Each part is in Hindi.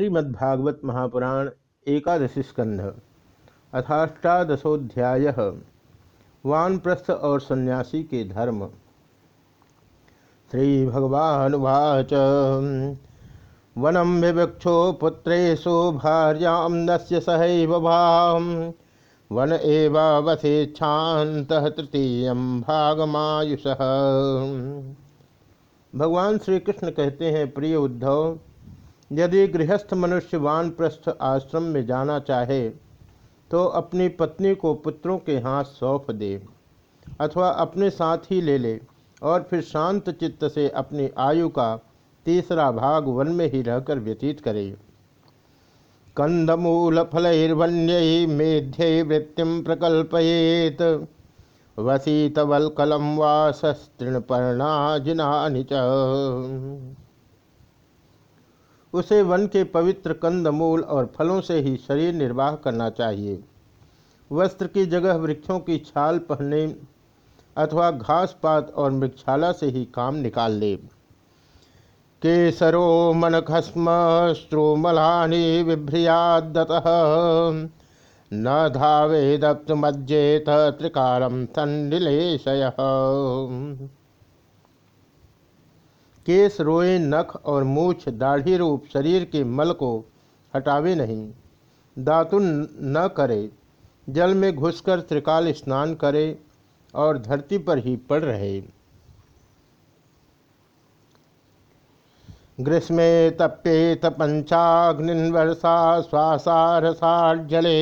श्रीमद्भागवत महापुराण एकादशी स्कंध, अथाष्टादशोध्याय, वानप्रस्थ और सन्यासी के धर्म। श्री भगवानुवाच वनम विवक्षो पुत्रेशु भार्याम नस्य सहैव भाम। वन एवावसेच्छात तृतीय भागमायुष। भगवान श्री कृष्ण कहते हैं, प्रिय उद्धव यदि गृहस्थ मनुष्य वानप्रस्थ आश्रम में जाना चाहे तो अपनी पत्नी को पुत्रों के हाथ सौंप दे, अथवा अपने साथ ही ले ले, और फिर शांत चित्त से अपनी आयु का तीसरा भाग वन में ही रहकर व्यतीत करे। कंदमूल फलैर्वन्य मेध्य वृत्तिम प्रकल्पयेत, वसीतवलकलम वासस्तृणपर्णा जिनानि च। उसे वन के पवित्र कंद मूल और फलों से ही शरीर निर्वाह करना चाहिए। वस्त्र की जगह वृक्षों की छाल पहने अथवा घास पात और मृक्षाला से ही काम निकाल ले। केसरो मन खस्म स्त्रोमलानी विभ्रियादत न धावे दप्त मज्जेत त्रिकारम संडिलेशय केस रोए, नख और मूछ दाढ़ी रूप शरीर के मल को हटावे नहीं। दातुन न करे, जल में घुसकर त्रिकाल स्नान करे और धरती पर ही पड़ रहे। ग्रीष्मे तप्येत पंचाग्निवर्षा श्वासारसाजले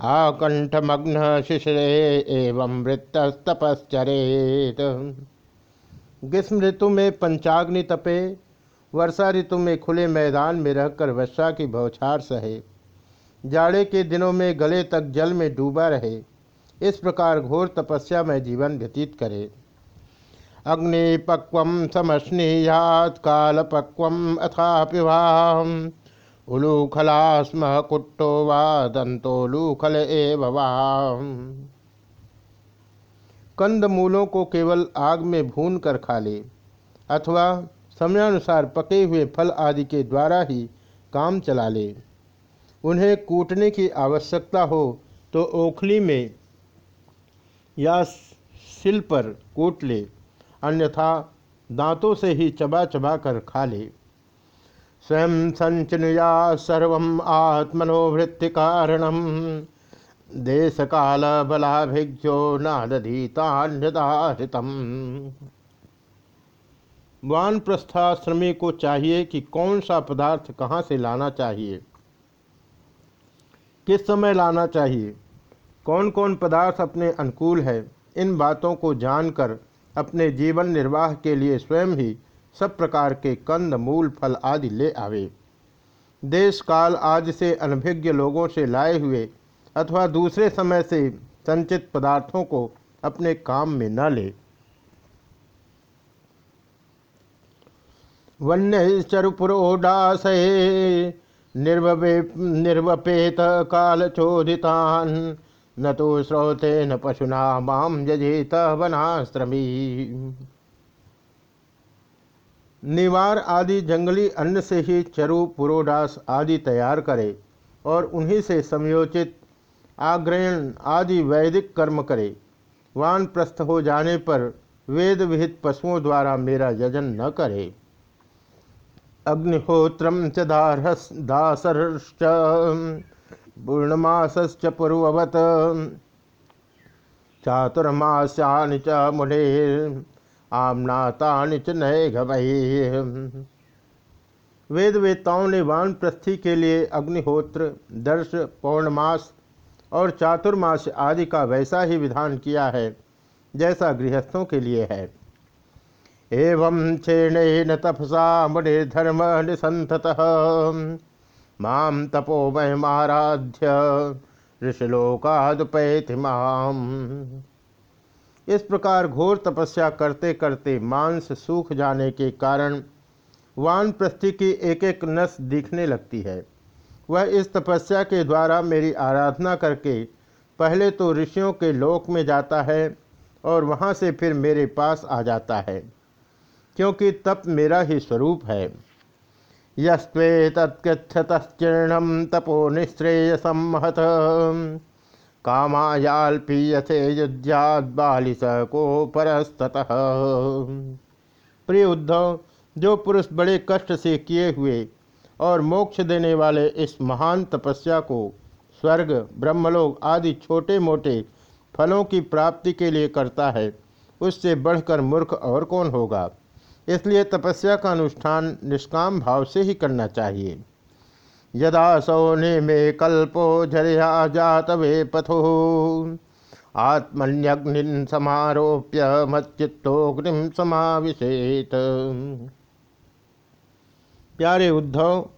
आकंठमग्न शिशरे एवं वृत्तस्तपश्चरेत। ग्रीष्म ऋतु में पंचाग्नि तपे, वर्षा ऋतु में खुले मैदान में रहकर वर्षा की बौछार सहे। जाड़े के दिनों में गले तक जल में डूबा रहे। इस प्रकार घोर तपस्या में जीवन व्यतीत करे। अग्नि पक्व समस्नीयात काल पक्व अथा पिवाम उलूखला स्म कुट्टो वा दंतोलूखल एवं कंद मूलों को केवल आग में भून कर खा ले, अथवा समयानुसार पके हुए फल आदि के द्वारा ही काम चला ले। उन्हें कूटने की आवश्यकता हो तो ओखली में या सिल पर कूट ले, अन्यथा दांतों से ही चबा चबा कर खा ले। स्वयं संचनुया सर्व आत्मनोवृत्ति कारणम। देश काल बलाभिज्ञो नादधीतान्यदाहृतम। वान प्रस्थाश्रमी को चाहिए कि कौन सा पदार्थ कहाँ से लाना चाहिए? किस समय लाना चाहिए? कौन कौन पदार्थ अपने अनुकूल है? इन बातों को जानकर, अपने जीवन निर्वाह के लिए स्वयं ही सब प्रकार के कंद, मूल, फल आदि ले आवे। देश काल आदि से अनभिज्ञ लोगों से लाए हुए अथवा दूसरे समय से संचित पदार्थों को अपने काम में न ले। वन्य चरुपुरोडास निर्वे निर्वपेत काल चोदितान न तो श्रोते न पशुना माम जजेत वनाश्रमी। निवार आदि जंगली अन्न से ही चरु पुरोडास आदि तैयार करे और उन्हीं से समयोचित आग्रहण आदि वैदिक कर्म करे। वान प्रस्थ हो जाने पर वेद विहित पशुओं द्वारा मेरा यजन न करे। अग्निहोत्रम च पूर्णमासश्च पूर्ववत, चातुर्मास्यानि च मुने आमनातानि च नए घमई वेद वेताओं ने वान प्रस्थि के लिए अग्निहोत्र, दर्श, पौर्णमास और चातुर्मास आदि का वैसा ही विधान किया है, जैसा गृहस्थों के लिए है। एवं क्षीण तपसा मुनिर्धर्म निसंत माम तपो महिमाराध्य ऋषिलोकादुपैति माम। इस प्रकार घोर तपस्या करते करते मांस सूख जाने के कारण वान प्रस्थि की एक एक नस दिखने लगती है। वह इस तपस्या के द्वारा मेरी आराधना करके पहले तो ऋषियों के लोक में जाता है और वहाँ से फिर मेरे पास आ जाता है, क्योंकि तप मेरा ही स्वरूप है। यस्वे तत्कृच्छतश्चीर्णम तपो निःश्रेयसम महत। कामायाल्पीयसे युद्ध्याद बालिस को परस्ततः प्रिय उद्धव, जो पुरुष बड़े कष्ट से किए हुए और मोक्ष देने वाले इस महान तपस्या को स्वर्ग, ब्रह्मलोक आदि छोटे मोटे फलों की प्राप्ति के लिए करता है, उससे बढ़कर मूर्ख और कौन होगा? इसलिए तपस्या का अनुष्ठान निष्काम भाव से ही करना चाहिए। यदा सोने में कल्पो झरिया जात वे पथो, आत्मन्यग्नि समारोप्य मच्चित्तोग्निम समाविशेत। प्यारे उद्धव,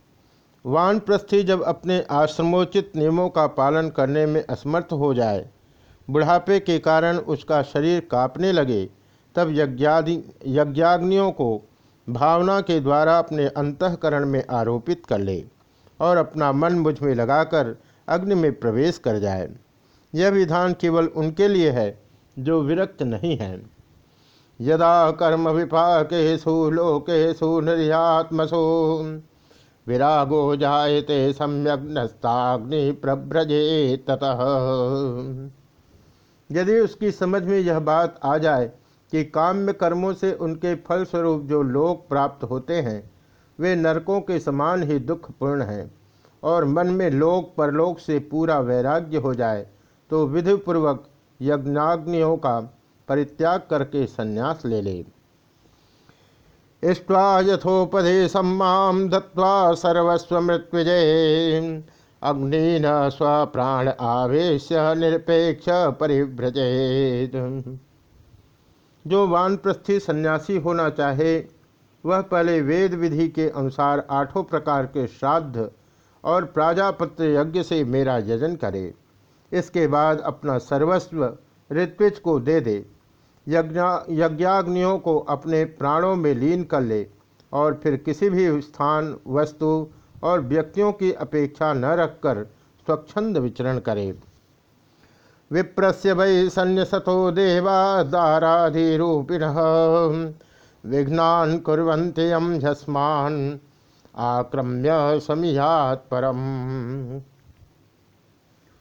वानप्रस्थी जब अपने आश्रमोचित नियमों का पालन करने में असमर्थ हो जाए, बुढ़ापे के कारण उसका शरीर कांपने लगे, तब यज्ञादि, यज्ञाग्नियों को भावना के द्वारा अपने अंतकरण में आरोपित कर ले और अपना मन मुझमें लगाकर अग्नि में प्रवेश कर जाए। यह विधान केवल उनके लिए है जो विरक्त नहीं हैं। यदा कर्म विपाकेशु लोकेशु निर्यात्मसु। विरागो जायते सम्यक नस्ताग्नि प्रभ्रजे ततः यदि उसकी समझ में यह बात आ जाए कि काम्य कर्मों से उनके फलस्वरूप जो लोक प्राप्त होते हैं, वे नरकों के समान ही दुखपूर्ण हैं और मन में लोक परलोक से पूरा वैराग्य हो जाए तो विधिपूर्वक यज्ञाग्नियों का परित्याग करके संन्यास ले ले। इष्ट्वा यथोपदेशम माम दत्वा सर्वस्व मृत्युजय अग्नि न स्वप्राण आवेश निरपेक्ष परिभ्रजेत जो वानप्रस्थी सन्यासी होना चाहे, वह पहले वेद विधि के अनुसार आठों प्रकार के श्राद्ध और प्राजापत्र यज्ञ से मेरा यजन करे। इसके बाद अपना सर्वस्व ऋत्विज को दे दे। यज्ञाग्नियों को अपने प्राणों में लीन कर ले और फिर किसी भी स्थान, वस्तु और व्यक्तियों की अपेक्षा न रखकर स्वच्छंद विचरण करे। विप्रस्य वै सन्यसतो देवा दाराधिरूपिण। विघ्नान कुरंत्यम झस्मान आक्रम्य समियात परम।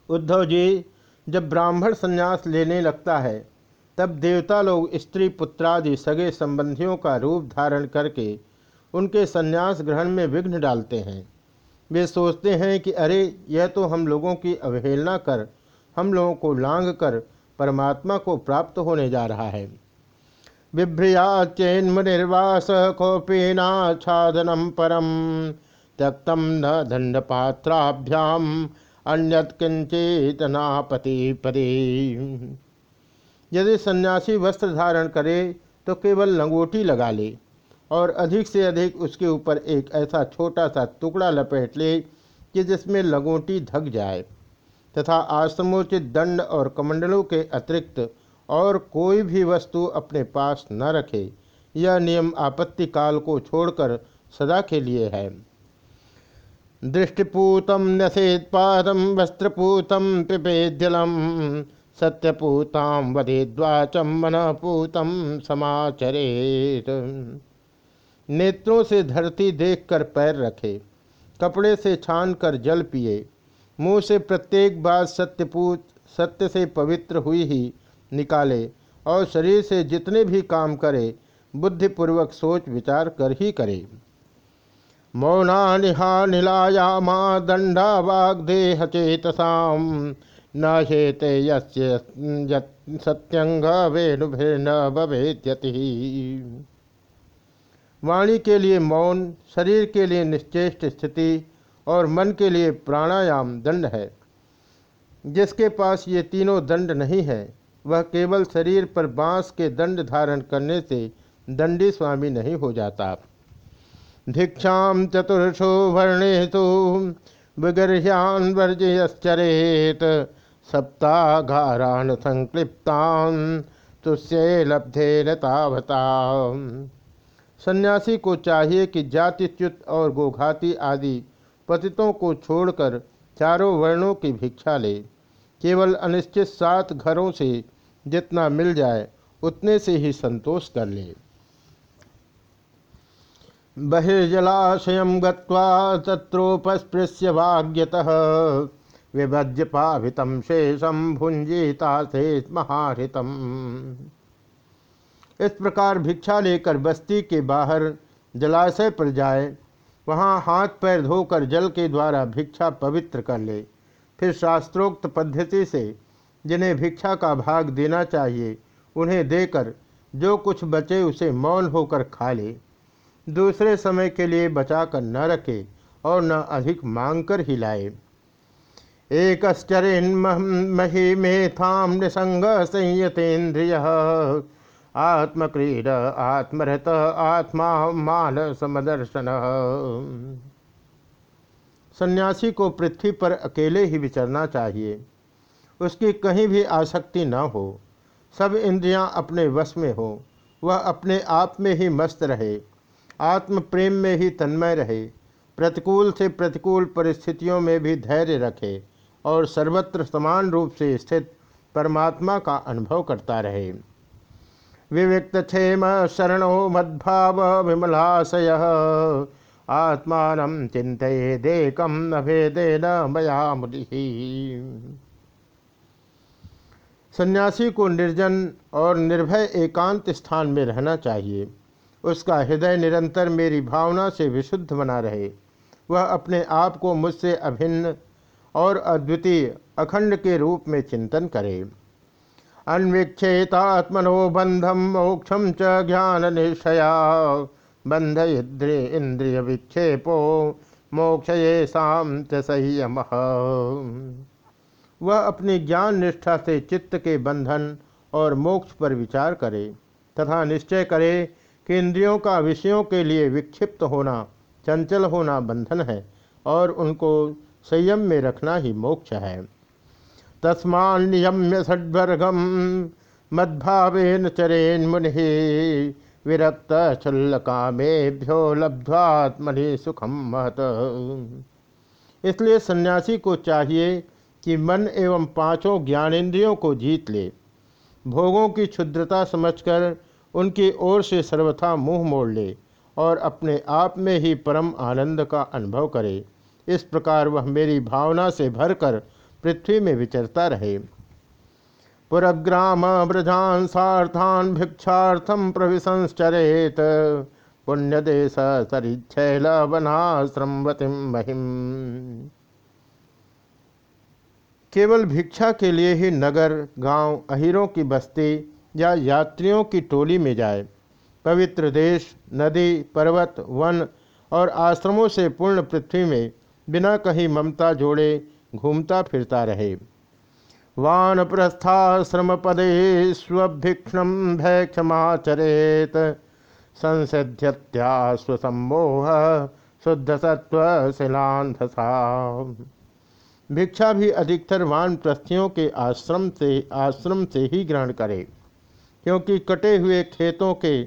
उद्धव जी, जब ब्राह्मण संन्यास लेने लगता है तब देवता लोग स्त्री पुत्रादि सगे संबंधियों का रूप धारण करके उनके संन्यास ग्रहण में विघ्न डालते हैं। वे सोचते हैं कि अरे, यह तो हम लोगों की अवहेलना कर, हम लोगों को लांग कर परमात्मा को प्राप्त होने जा रहा है। बिभ्रिया चेन्म निर्वास छादनम परम त्यक्तम न दंड पात्राभ्याम अन्यत किंचेतनापति पदे। यदि सन्यासी वस्त्र धारण करे तो केवल लंगोटी लगा ले और अधिक से अधिक उसके ऊपर एक ऐसा छोटा सा टुकड़ा लपेट ले कि जिसमें लंगोटी धक जाए तथा आश्रमोचित दंड और कमंडलों के अतिरिक्त और कोई भी वस्तु अपने पास न रखे। यह नियम आपत्ति काल को छोड़कर सदा के लिए है। दृष्टिपूतम नसेत पादम वस्त्रपूतम पिपेद्यलम सत्यपूताम वधेद्वाचम मनपूतम समाचरेत। नेत्रों से धरती देखकर पैर रखे, कपड़े से छान कर जल पिए, मुँह से प्रत्येक बात सत्यपूत, सत्य से पवित्र हुई ही निकाले, और शरीर से जितने भी काम करे, बुद्धिपूर्वक सोच विचार कर ही करे। मौना निहा निलायामा दंडा वाग्देह चेतसाम न शेते सत्यंग वेणुभिर्न भवेद्यति। वाणी के लिए मौन, शरीर के लिए निश्चेष्ट स्थिति और मन के लिए प्राणायाम दंड है। जिसके पास ये तीनों दंड नहीं है, वह केवल शरीर पर बाँस के दंड धारण करने से दंडी स्वामी नहीं हो जाता। भिक्षा चतुर्षो वर्णेशु विगर्ह्यान वर्जयश्चरेत। सप्ताघारान संक्लिप्तान तुष्य लब्धे नतावता सन्यासी को चाहिए कि जातिच्युत और गोघाती आदि पतितों को छोड़कर चारों वर्णों की भिक्षा ले। केवल अनिश्चित सात घरों से जितना मिल जाए, उतने से ही संतोष कर ले। बहिर्जलाशय गत्वा तत्रोपस्पृश्य भाग्यतः विभज्य पावितम शेषम भुंजीता से महारितम। इस प्रकार भिक्षा लेकर बस्ती के बाहर जलाशय पर जाए, वहाँ हाथ पैर धोकर जल के द्वारा भिक्षा पवित्र कर ले। फिर शास्त्रोक्त पद्धति से जिन्हें भिक्षा का भाग देना चाहिए, उन्हें देकर जो कुछ बचे उसे मौन होकर खा ले। दूसरे समय के लिए बचाकर न रखे और न अधिक मांग कर ही लाए एक मही मेथाम निसंग संयतेन्द्रिय आत्मक्रीड, आत्मरत, आत्मा मान समदर्शन। सन्यासी को पृथ्वी पर अकेले ही विचरना चाहिए। उसकी कहीं भी आसक्ति न हो। सब इंद्रियाँ अपने वश में हो। वह अपने आप में ही मस्त रहे। आत्म प्रेम में ही तन्मय रहे। प्रतिकूल से प्रतिकूल परिस्थितियों में भी धैर्य रखे। और सर्वत्र समान रूप से स्थित परमात्मा का अनुभव करता रहे। विविक्त क्षेम शरणो मद्भाव विमलाशय। आत्मान चिंतेकम न भेदेन मया मुनि। सन्यासी को निर्जन और निर्भय एकांत स्थान में रहना चाहिए। उसका हृदय निरंतर मेरी भावना से विशुद्ध बना रहे। वह अपने आप को मुझसे अभिन्न और अद्वितीय अखंड के रूप में चिंतन करे। अन्वीक्षेतात्मनो बंधम मोक्षम च ज्ञान निश्चया बंध इंद्रिय इंद्रिय विक्षेपो मोक्ष ये शाम संयम। वह अपनी ज्ञान निष्ठा से चित्त के बंधन और मोक्ष पर विचार करे तथा निश्चय करे कि इंद्रियों का विषयों के लिए विक्षिप्त होना, चंचल होना बंधन है और उनको संयम में रखना ही मोक्ष है। तस्मा नियम्य षड्वर्गम मद्भावेन चरेन मुनि विरक्त छुल्ल कामेभ्यो लब्ध्वात्मनि सुखम महत। इसलिए सन्यासी को चाहिए कि मन एवं पाँचों ज्ञानेन्द्रियों को जीत ले। भोगों की क्षुद्रता समझकर उनकी ओर से सर्वथा मुँह मोड़ ले और अपने आप में ही परम आनंद का अनुभव करे। इस प्रकार वह मेरी भावना से भरकर पृथ्वी में विचरता रहे। पुरग्राम ब्रजान सार्थान भिक्षार्थम प्रविशंश्चरेत पुण्यदेश सरिच्छैल वनाश्रमवतिम महिम केवल भिक्षा के लिए ही नगर, गाँव, अहिरों की बस्ती या यात्रियों की टोली में जाए। पवित्र देश, नदी, पर्वत, वन और आश्रमों से पूर्ण पृथ्वी में बिना कहीं ममता जोड़े घूमता फिरता रहे। वान प्रस्थाश्रम पदे स्वभिक्षण भय क्षमाचरेत। संसिध्यत्या शुद्ध सत्व भिक्षा भी अधिकतर वान प्रस्थियों के आश्रम से आश्रम से ही ग्रहण करे, क्योंकि कटे हुए खेतों के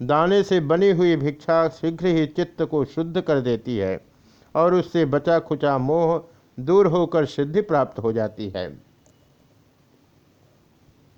दाने से बनी हुई भिक्षा शीघ्र ही चित्त को शुद्ध कर देती है। और उससे बचा खुचा मोह दूर होकर सिद्धि प्राप्त हो जाती है।